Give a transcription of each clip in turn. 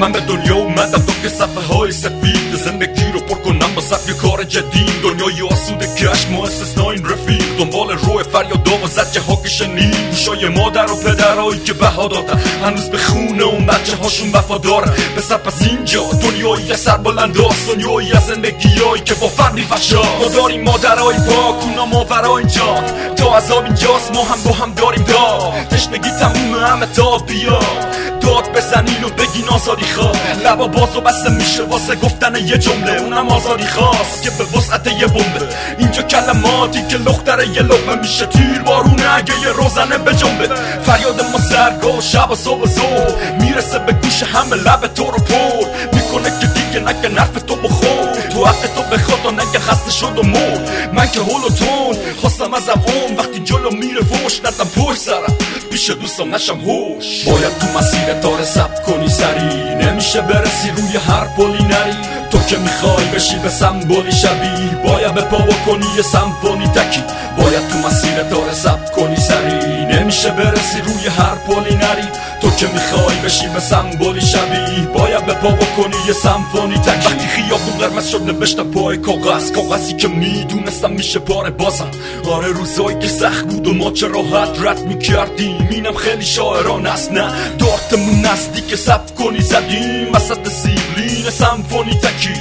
من به دنیا اومدم تا که صفحه های سفید زندگی رو پر کنم با سبک کار جدید دنیای آسوده کش ما استثنا این رفیق دنبال روی فریاد و زجه ها که شنید گوشای مادر و پدرهایی که بها دادن هنوز به خونه اون بچه هاشون وفادارن به سر پس اینجا دنیایی سر بلند دنیایی از زندگیایی که با فرد میفشا ما داریم مادرهای پاک اونا ماورا اینجا تا عذاب اینجاست ما هم با هم داریم داد تشنگی تموم همه داد بزنین و بگین آزادی خواه لبا و بسته میشه واسه گفتن یه جمله. اونم آزادی خواست که به وسعت یه بمبه. اینجا کلماتی که لختره یه لقمه میشه. تیر بارونه اگه یه روزنه به جنبه. فریاد ما سرگاه شب و صبح زور می‌رسه به گوش همه لب تو رو پر. می‌کنه که دیگه نگه نرف تو بخور. تو حق تو و نگه خسته شد و مرد. من که هول و تون خواستم ازم اون وقتی جلو میره فوش ندم پشت سرم. پیش دوستم نشم هوش. باید تو مسیر داره سب کنی سری. نمیشه برسی روی هر پلی نری. تو که می‌خوای بشی به سمبولی شبیه. باید به پا کنی یه سمفونی تکی. باید تو مسیر داره سب نمیشه برسی روی هر پلی نری. تو که می‌خوای بشی به سمبولی شبیه باید به پا کنی یه سمفونی تکی وقتی خیابون قرمز شد نوشتم پای کاغذ. کاغذی که می‌دونستم میشه پاره بازم. آره روزایی که سخت بود و ما چه راحت رد می‌کردیم. اینم خیلی شاعران است نه؟ دارتمون نزدیک سب کنی زدیم. وسط سیبلین سمفونی تکی.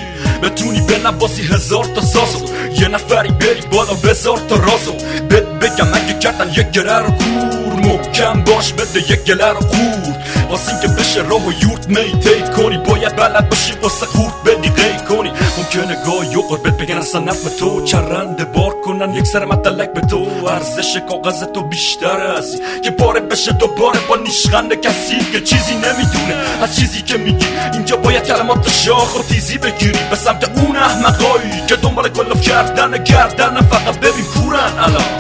بتونی به نباسی هزار تا سازو یه نفری بری بالا بزار تا رازو. بهت بگم اگه کردن یک گره رو محکم باش بده یک گله رو خورد واسه که بشه راه و یورت میتیت کنی باید بلد باشی واسه خورد بدی غی کنی ممکنه گاهی و قربت بگن اصلا نفع تو چرنده بار کنن یک سر مدلک به تو ارزش کاغذ تو بیشتر است که پاره بشه دوباره با نیشخند کسی که چیزی نمی‌دونه از چیزی که میگی اینجا باید کلمات شاخ و تیزی بگیری به سمت اون احمقایی که دنبال کلاف کردن گردن فقط ببین کورن الان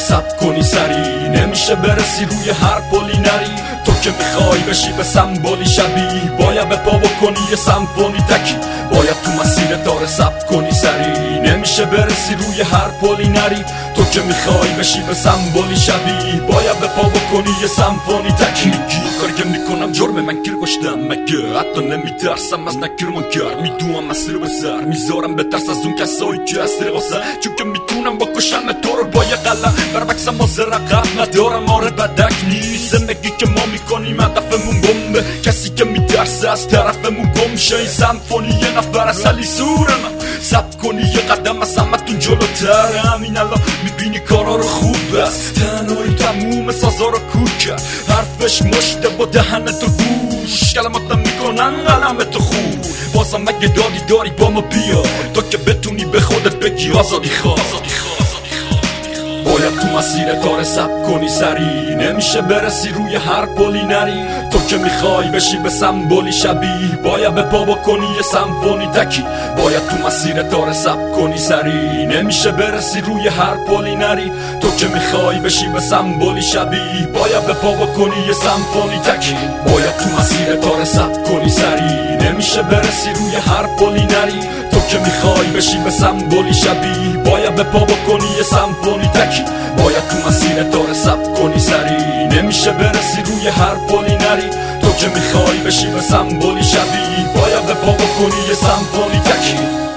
سب کنی سری. نمیشه برسی روی هر پلی نری. تو که می‌خوای بشی به سمبولی شبیه. باید به پا بکنی یه سمفونی تکی. باید تو مسیر تاره سب کنی سری. نمیشه برسی روی هر پلی نری. تو که می‌خوای بشی به سمبولی شبیه. باید به پا بکنی یه سمفونی تکی. می‌کنم جرم من گیر گشتم مگه حتی نمیترسم از نکیر منکر میدوم مسیر به سر می‌ذارم به ترس از اون کسایی که اسیر قصه چون که می‌تونم بکشم تو رو با یه قلم بربکس مازه رقم ندارم آره بدک نیست زندگی که ما می‌کنیم هدفمون بمبه کسی که میترسه از طرفمون گم شه این سمفونی یه نفر از علی سورم سب کنی یه قدم از همتون جلوترم این الان می‌بینی کارا رو خوب است. تنهایی تموم سازا رو کور کرد حرفش مشته با دهن تو گوش. کلماتم می‌کنن قلم تو خوب بازم مگه دادی داری با ما بیا. تا که بتونی به خودت بگی آزادی خواه. باید تو مسیر کار سب کنی سری. نمیشه برسی روی هر پلی نری. که می‌خوای بشی به سمبولی شبیه. باید به پا بکنی یه سمفونی تکی. باید تو مسیر تار سب کنی سری. نمیشه برسی روی هر پلی نری. تو که می‌خوای بشی به سمبولی شبیه. باید به پا بکنی یه سمفونی تکی. باید تو مسیر تار سب کنی سری. نمیشه برسی روی هر پلی نری. تو که می‌خوای بشی به سمبولی شبیه. باید به پا بکنی یه سمفونی تکی باید تو مسیر داره سب کنی سری نمیشه برسی روی هر پلی نری تو که می‌خوای بشی به سمبولی شبیه باید به پا بکنی یه سمفونی تکی